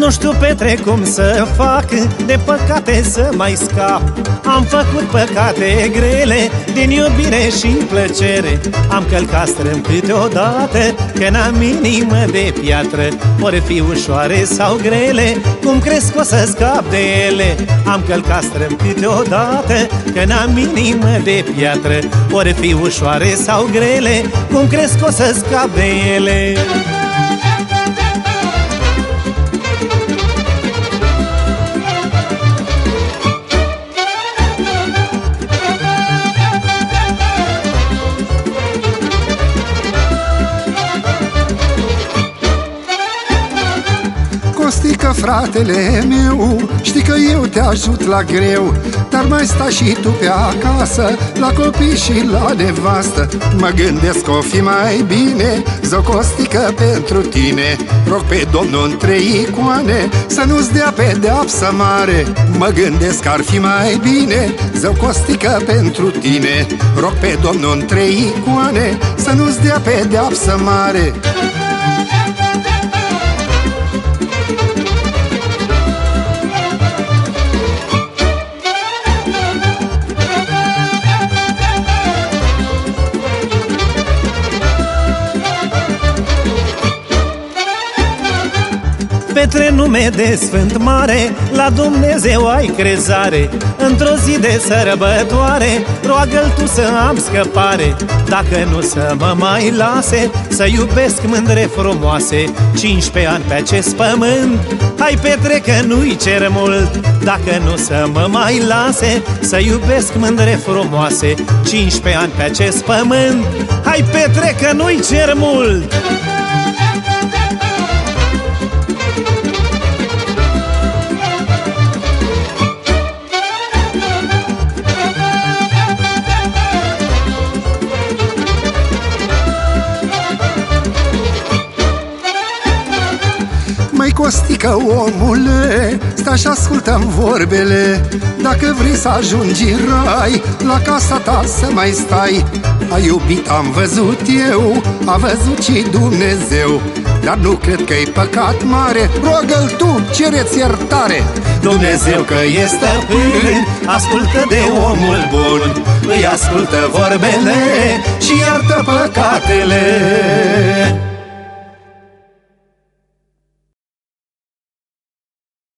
Nu știu, Petre, cum să fac. De păcate să mai scap. Am făcut păcate grele Din iubire și plăcere. Am călcat strâm câteodată Că n-am inimă de piatră. Ori fi ușoare sau grele Cum crezi că o să scap de ele. Am călcat strâm câteodată Că n-am inimă de piatră. Ori fi ușoare sau grele Cum crezi că o să scap de ele Costică, fratele meu, știi că eu te ajut la greu Dar mai sta și tu pe acasă, la copii și la nevastă. Mă gândesc că o fi mai bine, zocostică pentru tine. Rog pe Domnul în trei icoane, să nu-ți dea pedeapsă mare. Mă gândesc că ar fi mai bine, zocostică pentru tine. Rog pe Domnul în trei icoane, să nu-ți dea pedeapsă mare Petre nume de Sfânt Mare La Dumnezeu ai crezare Într-o zi de sărbătoare Roagă-l tu să am scăpare Dacă nu să mă mai lase Să iubesc mândre frumoase 15 ani pe acest pământ. Hai Petre că nu-i cer mult Dacă nu să mă mai lase Să iubesc mândre frumoase 15 ani pe acest pământ. Hai Petre că nu-i cer mult costică omule, sta și ascultăm vorbele. Dacă vrei să ajungi în rai, la casa ta să mai stai. A iubit am văzut eu, a văzut și Dumnezeu. Dar nu cred că e păcat mare, rogă-l tu, cereți iertare. Dumnezeu că este stăpân Ascultă de omul bun. Îi ascultă vorbele Și iartă păcatele